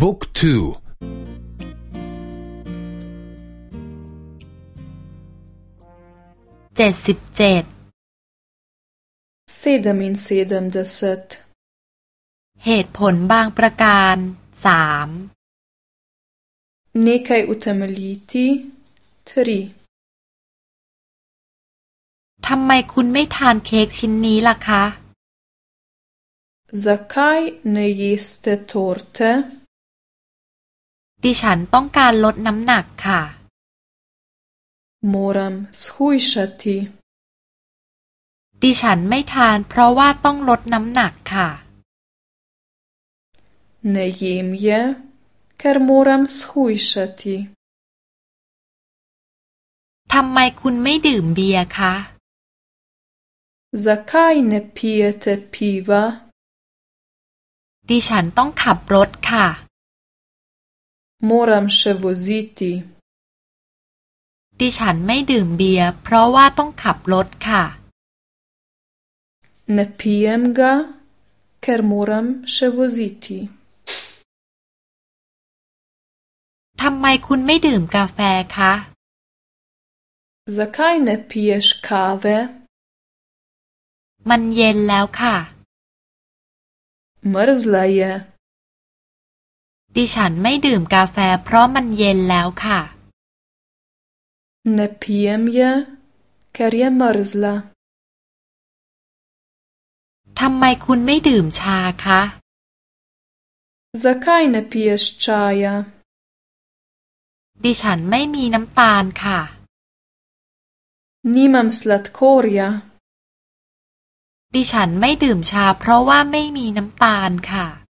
บุ๊กทูเจ็ดสิบเจ็ด sedeminsedemdeset เหตุผลบางประการสาม Nekaj utemeljiti tri ทำไมคุณไม่ทานเค้กชิ้นนี้ล่ะคะ Zakaj ne jeste torte? ดิฉันต้องการลดน้ำหนักค่ะ Moram shujšati. ดิฉันไม่ทานเพราะว่าต้องลดน้ำหนักค่ะ Ne jem je, ker moram shujšati. ทำไมคุณไม่ดื่มเบียร์คะ Zakaj ne pijete piva? ดิฉันต้องขับรถค่ะ Moram še voziti. ดิฉันไม่ดื่มเบียร์เพราะว่าต้องขับรถค่ะ Ne pijem ga, ker moram še voziti. ทำไมคุณไม่ดื่มกาแฟคะ Zakaj ne piješ kave? มันเย็นแล้วค่ะ Mrzla je. ดิฉันไม่ดื่มกาแฟเพราะมันเย็นแล้วค่ะ Ne pijem je, ker je mrzla. ทำไมคุณไม่ดื่มชาคะ Zakaj ne piješ čaja? ดิฉันไม่มีน้ำตาลค่ะ Nimam sladkorja. ดิฉันไม่ดื่มชาเพราะว่าไม่มีน้ำตาลค่ะ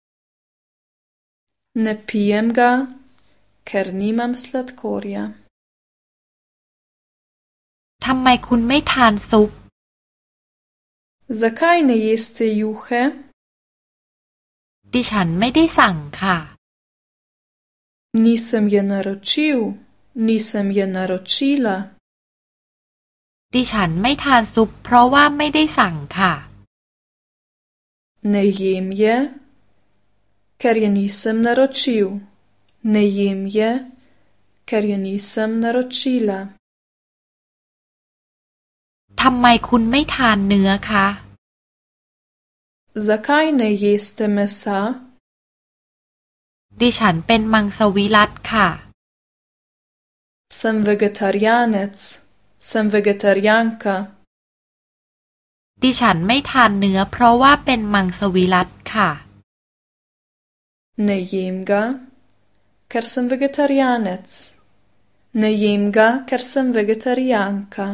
Ne pijem ga, ker nimam sladkorja. ทำไมคุณไม่ทานซุป Zakaj ne jeste juhe? ดิฉันไม่ได้สั่งค่ะ Nisem je naročil, nisem je naročila. ดิฉันไม่ทานซุปเพราะว่าไม่ได้สั่งค่ะ Ne jem je, ker je nisem naročil. Ne jem je, ker je nisem naročila. ทำไมคุณไม่ทานเนื้อคะ Zakaj ne jeste mesa? ดิฉันเป็นมังสวิรัตค่ะ Sem vegetarijanec. Sem vegetarijanka. ดิฉันไม่ทานเนื้อเพราะว่าเป็นมังสวิรัตค่ะ Ne jem ga, ker sem vegetarijanec. Ne jem ga, ker sem vegetarijanka.